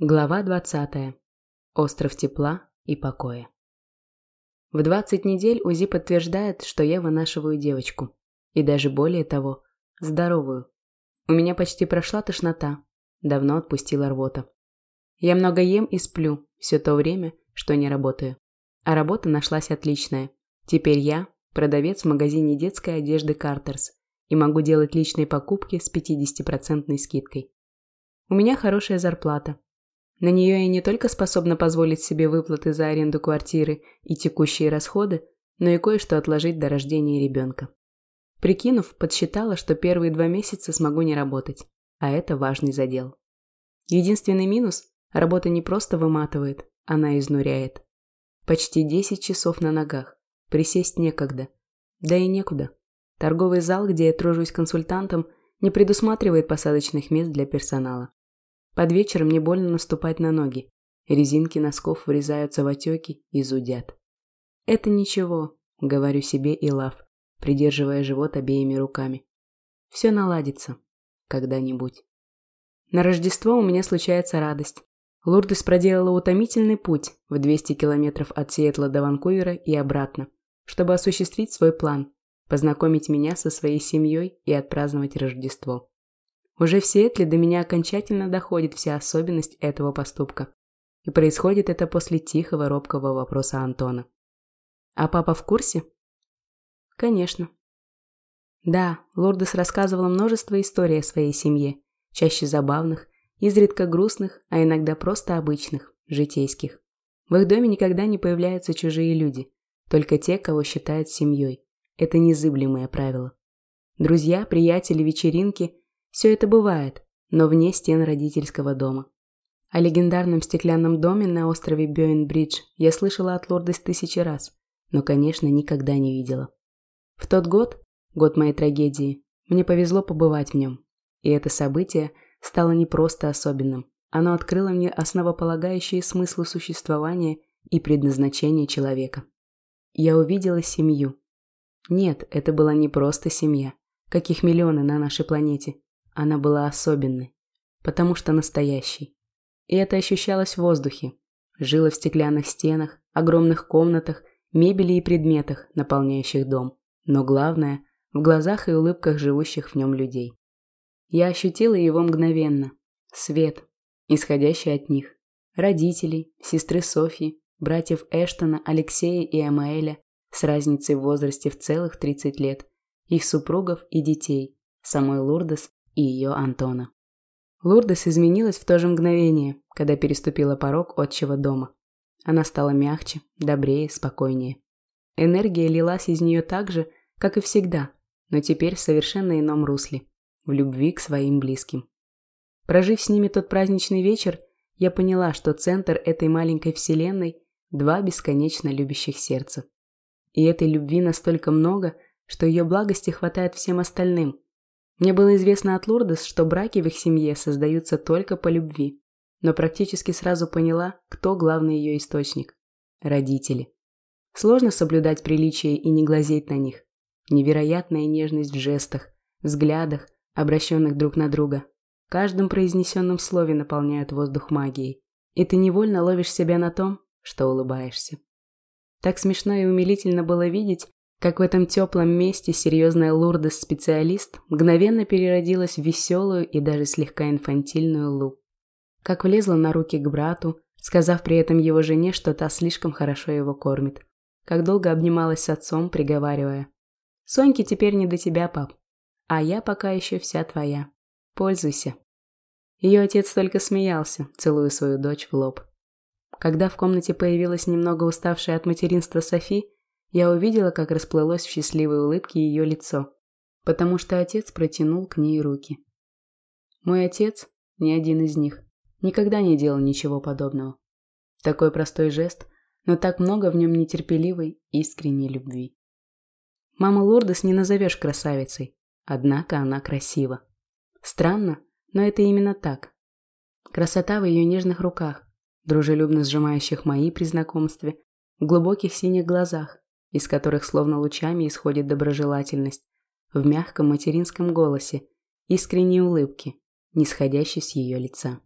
Глава 20. Остров тепла и покоя. В 20 недель УЗИ подтверждает, что я вынашиваю девочку. И даже более того, здоровую. У меня почти прошла тошнота. Давно отпустила рвота. Я много ем и сплю все то время, что не работаю. А работа нашлась отличная. Теперь я продавец в магазине детской одежды Картерс и могу делать личные покупки с 50% скидкой. У меня хорошая зарплата, на нее я не только способна позволить себе выплаты за аренду квартиры и текущие расходы, но и кое-что отложить до рождения ребенка. Прикинув, подсчитала, что первые два месяца смогу не работать, а это важный задел. Единственный минус – работа не просто выматывает, она изнуряет. Почти 10 часов на ногах, присесть некогда. Да и некуда. Торговый зал, где я тружусь консультантом, не предусматривает посадочных мест для персонала. Под вечер мне больно наступать на ноги. Резинки носков врезаются в отеки и зудят. «Это ничего», — говорю себе и лав, придерживая живот обеими руками. «Все наладится. Когда-нибудь». На Рождество у меня случается радость. Лурдес проделала утомительный путь в 200 километров от Сиэтла до Ванкувера и обратно, чтобы осуществить свой план – познакомить меня со своей семьей и отпраздновать Рождество. Уже в Сиэтле до меня окончательно доходит вся особенность этого поступка. И происходит это после тихого, робкого вопроса Антона. «А папа в курсе?» «Конечно». Да, Лордес рассказывала множество историй о своей семье, чаще забавных, изредка грустных, а иногда просто обычных, житейских. В их доме никогда не появляются чужие люди, только те, кого считают семьей. Это незыблемое правило. Друзья, приятели, вечеринки все это бывает, но вне стен родительского дома. О легендарном стеклянном доме на острове Бёйн-Бридж я слышала от Лордес тысячи раз, но, конечно, никогда не видела. В тот год, год моей трагедии, мне повезло побывать в нем. И это событие стало не просто особенным. Оно открыло мне основополагающие смыслы существования и предназначения человека. Я увидела семью. Нет, это была не просто семья, каких миллионы на нашей планете. Она была особенной, потому что настоящей. И это ощущалось в воздухе. Жило в стеклянных стенах, огромных комнатах, мебели и предметах, наполняющих дом. Но главное – в глазах и улыбках живущих в нем людей. Я ощутила его мгновенно. Свет, исходящий от них. Родителей, сестры Софьи, братьев Эштона, Алексея и Амаэля с разницей в возрасте в целых 30 лет, их супругов и детей, самой Лурдес и ее Антона. Лурдес изменилась в то же мгновение, когда переступила порог отчего дома. Она стала мягче, добрее, спокойнее. Энергия лилась из нее так же, как и всегда, но теперь в совершенно ином русле, в любви к своим близким. Прожив с ними тот праздничный вечер, я поняла, что центр этой маленькой вселенной – два бесконечно любящих сердца. И этой любви настолько много, что ее благости хватает всем остальным, мне было известно от Лурдес, что браки в их семье создаются только по любви, но практически сразу поняла, кто главный ее источник – родители. Сложно соблюдать приличия и не глазеть на них. Невероятная нежность в жестах, взглядах, обращенных друг на друга. Каждым произнесенном слове наполняют воздух магией, и ты невольно ловишь себя на том, что улыбаешься. Так смешно и умилительно было видеть, как в этом теплом месте серьезная Лурдес-специалист мгновенно переродилась в веселую и даже слегка инфантильную Лу. Как влезла на руки к брату, сказав при этом его жене, что та слишком хорошо его кормит. Как долго обнималась с отцом, приговаривая. «Соньке теперь не до тебя, пап. А я пока еще вся твоя. Пользуйся». Ее отец только смеялся, целуя свою дочь в лоб. Когда в комнате появилась немного уставшая от материнства Софи, я увидела, как расплылось в счастливой улыбке ее лицо, потому что отец протянул к ней руки. Мой отец, ни один из них, никогда не делал ничего подобного. Такой простой жест, но так много в нем нетерпеливой, искренней любви. Маму Лордес не назовешь красавицей, однако она красива. Странно, но это именно так. Красота в ее нежных руках, дружелюбно сжимающих мои при знакомстве, в глубоких синих глазах, из которых словно лучами исходит доброжелательность, в мягком материнском голосе, искренней улыбке, нисходящей с ее лица.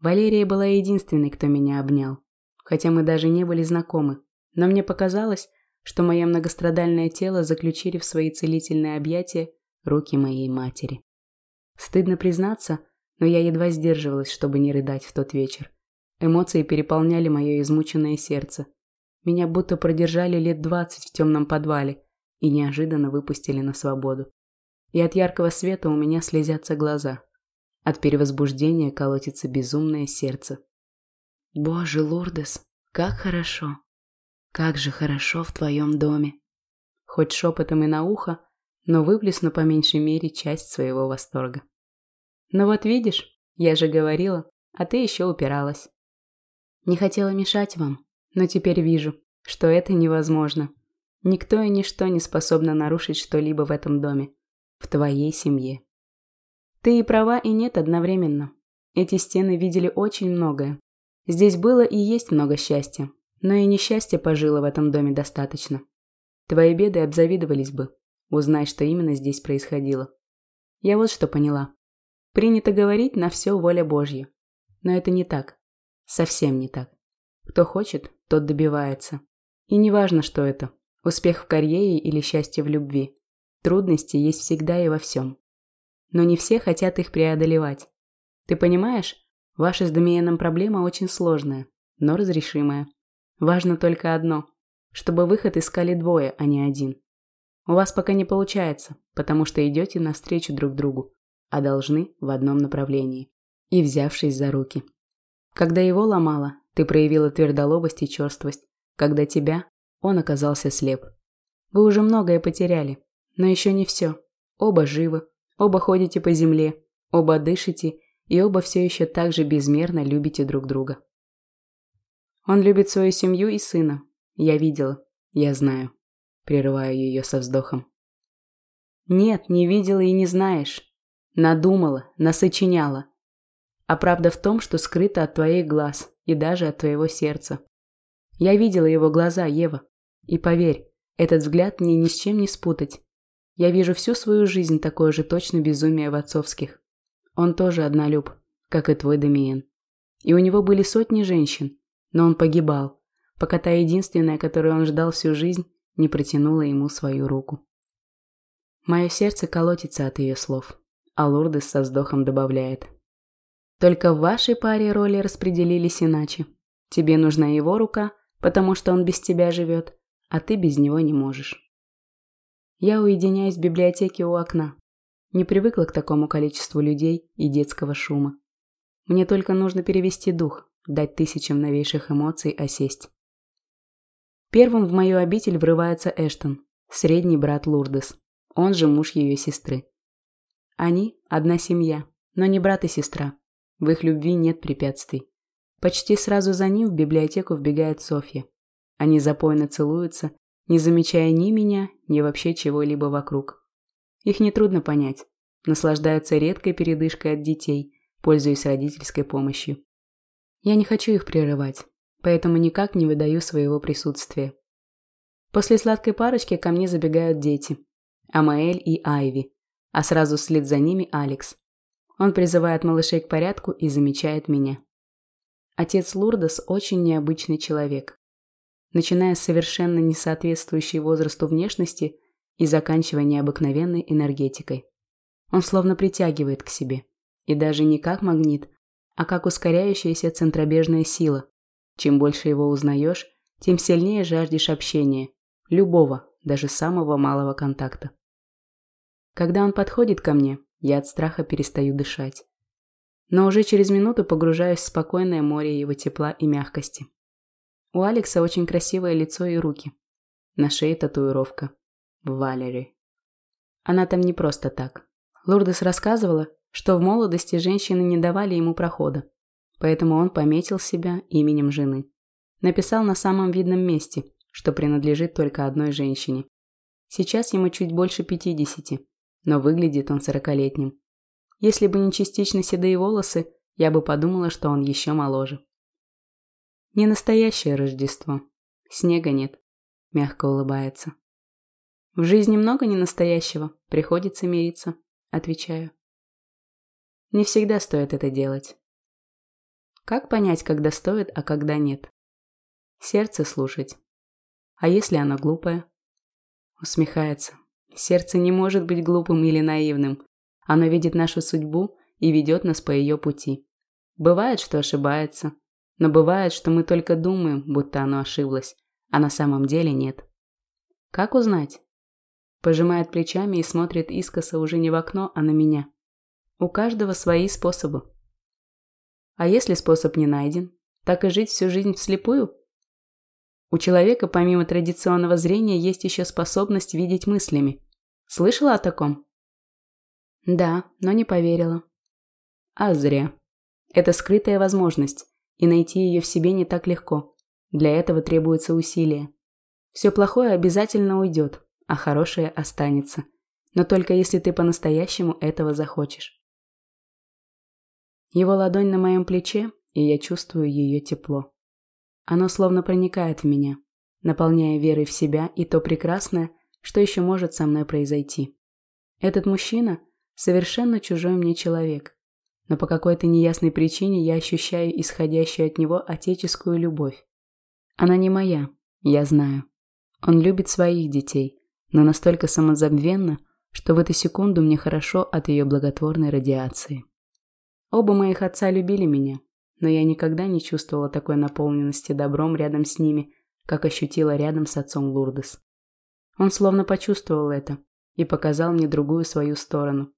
Валерия была единственной, кто меня обнял. Хотя мы даже не были знакомы. Но мне показалось, что мое многострадальное тело заключили в свои целительные объятия руки моей матери. Стыдно признаться, но я едва сдерживалась, чтобы не рыдать в тот вечер. Эмоции переполняли мое измученное сердце. Меня будто продержали лет двадцать в темном подвале и неожиданно выпустили на свободу. И от яркого света у меня слезятся глаза. От перевозбуждения колотится безумное сердце. «Боже, Лурдес, как хорошо! Как же хорошо в твоем доме!» Хоть шепотом и на ухо, но выплесну по меньшей мере часть своего восторга. «Ну вот видишь, я же говорила, а ты еще упиралась». Не хотела мешать вам, но теперь вижу, что это невозможно. Никто и ничто не способно нарушить что-либо в этом доме, в твоей семье. Ты и права, и нет одновременно. Эти стены видели очень многое. Здесь было и есть много счастья, но и несчастья пожило в этом доме достаточно. Твои беды обзавидовались бы, узнай, что именно здесь происходило. Я вот что поняла. Принято говорить на все воля Божья. Но это не так. Совсем не так. Кто хочет, тот добивается. И не важно, что это. Успех в карьере или счастье в любви. Трудности есть всегда и во всем. Но не все хотят их преодолевать. Ты понимаешь, ваша с Дамиеном проблема очень сложная, но разрешимая. Важно только одно – чтобы выход искали двое, а не один. У вас пока не получается, потому что идете навстречу друг другу, а должны в одном направлении. И взявшись за руки. Когда его ломало, ты проявила твердолобость и черствость. Когда тебя, он оказался слеп. Вы уже многое потеряли, но еще не все. Оба живы, оба ходите по земле, оба дышите и оба все еще так же безмерно любите друг друга. Он любит свою семью и сына. Я видела, я знаю. Прерываю ее со вздохом. Нет, не видела и не знаешь. Надумала, насочиняла. А правда в том, что скрыта от твоих глаз и даже от твоего сердца. Я видела его глаза, Ева. И поверь, этот взгляд мне ни с чем не спутать. Я вижу всю свою жизнь такое же точно безумие в отцовских. Он тоже однолюб, как и твой Дамиен. И у него были сотни женщин, но он погибал, пока та единственная, которую он ждал всю жизнь, не протянула ему свою руку. Мое сердце колотится от ее слов, а Лурдес со вздохом добавляет. Только в вашей паре роли распределились иначе. Тебе нужна его рука, потому что он без тебя живет, а ты без него не можешь. Я уединяюсь в библиотеке у окна. Не привыкла к такому количеству людей и детского шума. Мне только нужно перевести дух, дать тысячам новейших эмоций осесть. Первым в мою обитель врывается Эштон, средний брат Лурдес, он же муж ее сестры. Они – одна семья, но не брат и сестра. В их любви нет препятствий. Почти сразу за ним в библиотеку вбегает Софья. Они запойно целуются, не замечая ни меня, ни вообще чего-либо вокруг. Их нетрудно понять. Наслаждаются редкой передышкой от детей, пользуясь родительской помощью. Я не хочу их прерывать, поэтому никак не выдаю своего присутствия. После сладкой парочки ко мне забегают дети. Амаэль и Айви, а сразу вслед за ними Алекс. Он призывает малышей к порядку и замечает меня. Отец Лурдос очень необычный человек. Начиная с совершенно несоответствующей возрасту внешности и заканчивая необыкновенной энергетикой. Он словно притягивает к себе. И даже не как магнит, а как ускоряющаяся центробежная сила, чем больше его узнаешь, тем сильнее жаждешь общения, любого, даже самого малого контакта. Когда он подходит ко мне, я от страха перестаю дышать. Но уже через минуту погружаюсь в спокойное море его тепла и мягкости. У Алекса очень красивое лицо и руки. На шее татуировка. Валери. Она там не просто так. Лурдес рассказывала, что в молодости женщины не давали ему прохода, Поэтому он пометил себя именем жены. Написал на самом видном месте, что принадлежит только одной женщине. Сейчас ему чуть больше пятидесяти, но выглядит он сорокалетним. Если бы не частично седые волосы, я бы подумала, что он еще моложе. Не настоящее Рождество. Снега нет. Мягко улыбается. В жизни много ненастоящего, приходится мириться, отвечаю. Не всегда стоит это делать. Как понять, когда стоит, а когда нет? Сердце слушать. А если оно глупое? Усмехается. Сердце не может быть глупым или наивным. Оно видит нашу судьбу и ведет нас по ее пути. Бывает, что ошибается, но бывает, что мы только думаем, будто оно ошиблось, а на самом деле нет. Как узнать? Пожимает плечами и смотрит искоса уже не в окно, а на меня. У каждого свои способы. А если способ не найден, так и жить всю жизнь вслепую? У человека помимо традиционного зрения есть еще способность видеть мыслями. Слышала о таком? Да, но не поверила. А зря. Это скрытая возможность, и найти ее в себе не так легко. Для этого требуется усилие. Все плохое обязательно уйдет, а хорошее останется. Но только если ты по-настоящему этого захочешь. Его ладонь на моем плече, и я чувствую ее тепло. Оно словно проникает в меня, наполняя верой в себя и то прекрасное, что еще может со мной произойти. Этот мужчина – совершенно чужой мне человек, но по какой-то неясной причине я ощущаю исходящую от него отеческую любовь. Она не моя, я знаю. Он любит своих детей, но настолько самозабвенно, что в эту секунду мне хорошо от ее благотворной радиации. Оба моих отца любили меня, но я никогда не чувствовала такой наполненности добром рядом с ними, как ощутила рядом с отцом Лурдес. Он словно почувствовал это и показал мне другую свою сторону.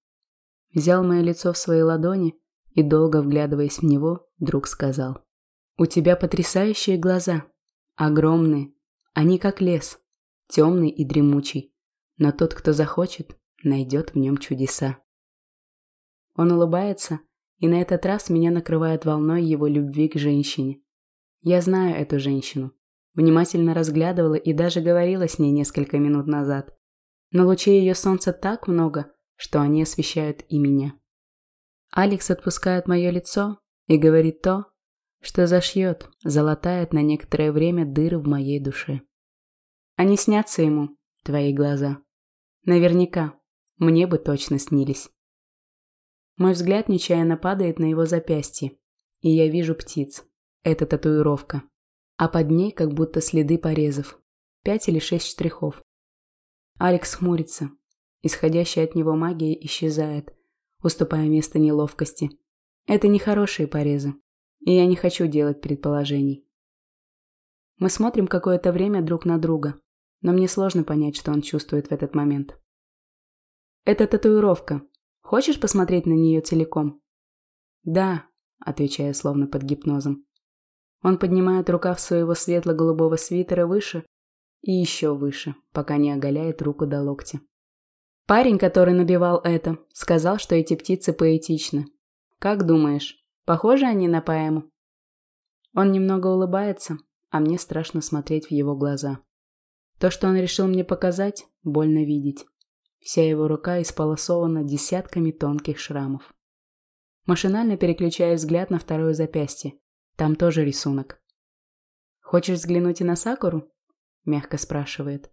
Взял мое лицо в свои ладони и, долго вглядываясь в него, вдруг сказал. «У тебя потрясающие глаза. Огромные. Они как лес. Темный и дремучий. Но тот, кто захочет, найдет в нем чудеса». Он улыбается, и на этот раз меня накрывает волной его любви к женщине. Я знаю эту женщину. Внимательно разглядывала и даже говорила с ней несколько минут назад. Но лучей ее солнца так много, что они освещают и меня. Алекс отпускает мое лицо и говорит то, что зашьет, залатает на некоторое время дыры в моей душе. Они снятся ему, твои глаза. Наверняка, мне бы точно снились. Мой взгляд нечаянно падает на его запястье, и я вижу птиц. Это татуировка. А под ней как будто следы порезов. Пять или шесть штрихов. Алекс хмурится. Исходящая от него магия исчезает, уступая место неловкости. Это нехорошие порезы, и я не хочу делать предположений. Мы смотрим какое-то время друг на друга, но мне сложно понять, что он чувствует в этот момент. Это татуировка, Хочешь посмотреть на нее целиком?» «Да», – отвечая словно под гипнозом. Он поднимает рукав своего светло-голубого свитера выше и еще выше, пока не оголяет руку до локтя. Парень, который набивал это, сказал, что эти птицы поэтичны. Как думаешь, похожи они на поэму? Он немного улыбается, а мне страшно смотреть в его глаза. То, что он решил мне показать, больно видеть. Вся его рука исполосована десятками тонких шрамов. Машинально переключаю взгляд на второе запястье. Там тоже рисунок. «Хочешь взглянуть и на Сакуру?» – мягко спрашивает.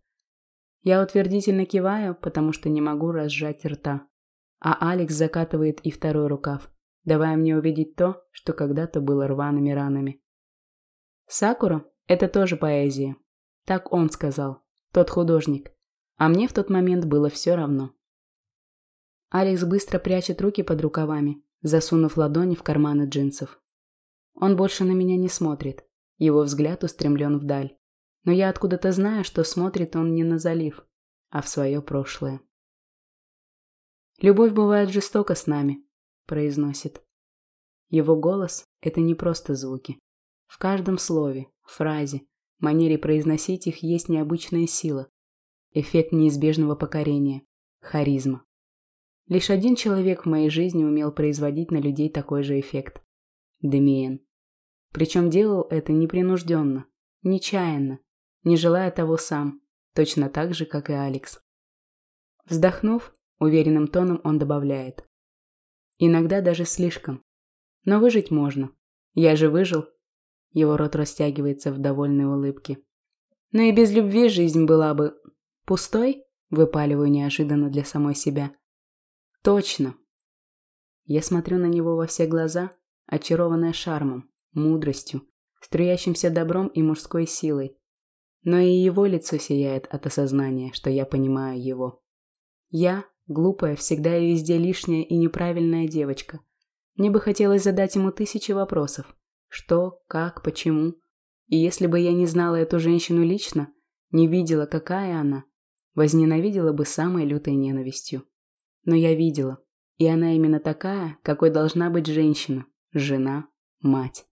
Я утвердительно киваю, потому что не могу разжать рта. А Алекс закатывает и второй рукав, давая мне увидеть то, что когда-то было рваными ранами. Сакура – это тоже поэзия. Так он сказал, тот художник. А мне в тот момент было все равно. Алекс быстро прячет руки под рукавами, засунув ладони в карманы джинсов. Он больше на меня не смотрит. Его взгляд устремлен вдаль. Но я откуда-то знаю, что смотрит он не на залив, а в свое прошлое. «Любовь бывает жестока с нами», – произносит. Его голос – это не просто звуки. В каждом слове, фразе, манере произносить их есть необычная сила, Эффект неизбежного покорения. Харизма. Лишь один человек в моей жизни умел производить на людей такой же эффект. Демиен. Причем делал это непринужденно, нечаянно, не желая того сам, точно так же, как и Алекс. Вздохнув, уверенным тоном он добавляет. Иногда даже слишком. Но выжить можно. Я же выжил. Его рот растягивается в довольной улыбке. Но и без любви жизнь была бы «Пустой?» – выпаливаю неожиданно для самой себя. «Точно!» Я смотрю на него во все глаза, очарованная шармом, мудростью, струящимся добром и мужской силой. Но и его лицо сияет от осознания, что я понимаю его. Я, глупая, всегда и везде лишняя и неправильная девочка. Мне бы хотелось задать ему тысячи вопросов. Что, как, почему. И если бы я не знала эту женщину лично, не видела, какая она, возненавидела бы самой лютой ненавистью. Но я видела, и она именно такая, какой должна быть женщина, жена, мать.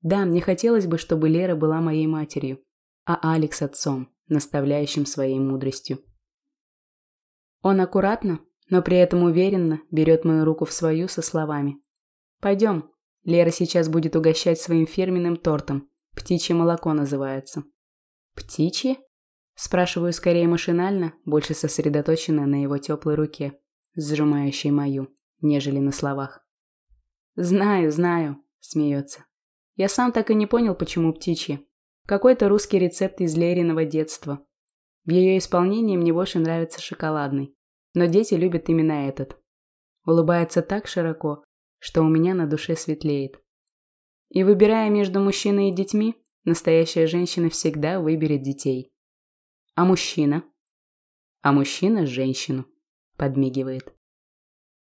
Да, мне хотелось бы, чтобы Лера была моей матерью, а Алекс отцом, наставляющим своей мудростью. Он аккуратно, но при этом уверенно берет мою руку в свою со словами. «Пойдем, Лера сейчас будет угощать своим фирменным тортом. Птичье молоко называется». «Птичье?» Спрашиваю скорее машинально, больше сосредоточенно на его теплой руке, сжимающей мою, нежели на словах. «Знаю, знаю», – смеется. «Я сам так и не понял, почему птичье. Какой-то русский рецепт из Лериного детства. В ее исполнении мне больше нравится шоколадный, но дети любят именно этот. Улыбается так широко, что у меня на душе светлеет. И выбирая между мужчиной и детьми, настоящая женщина всегда выберет детей. А мужчина? А мужчина – женщину. Подмигивает.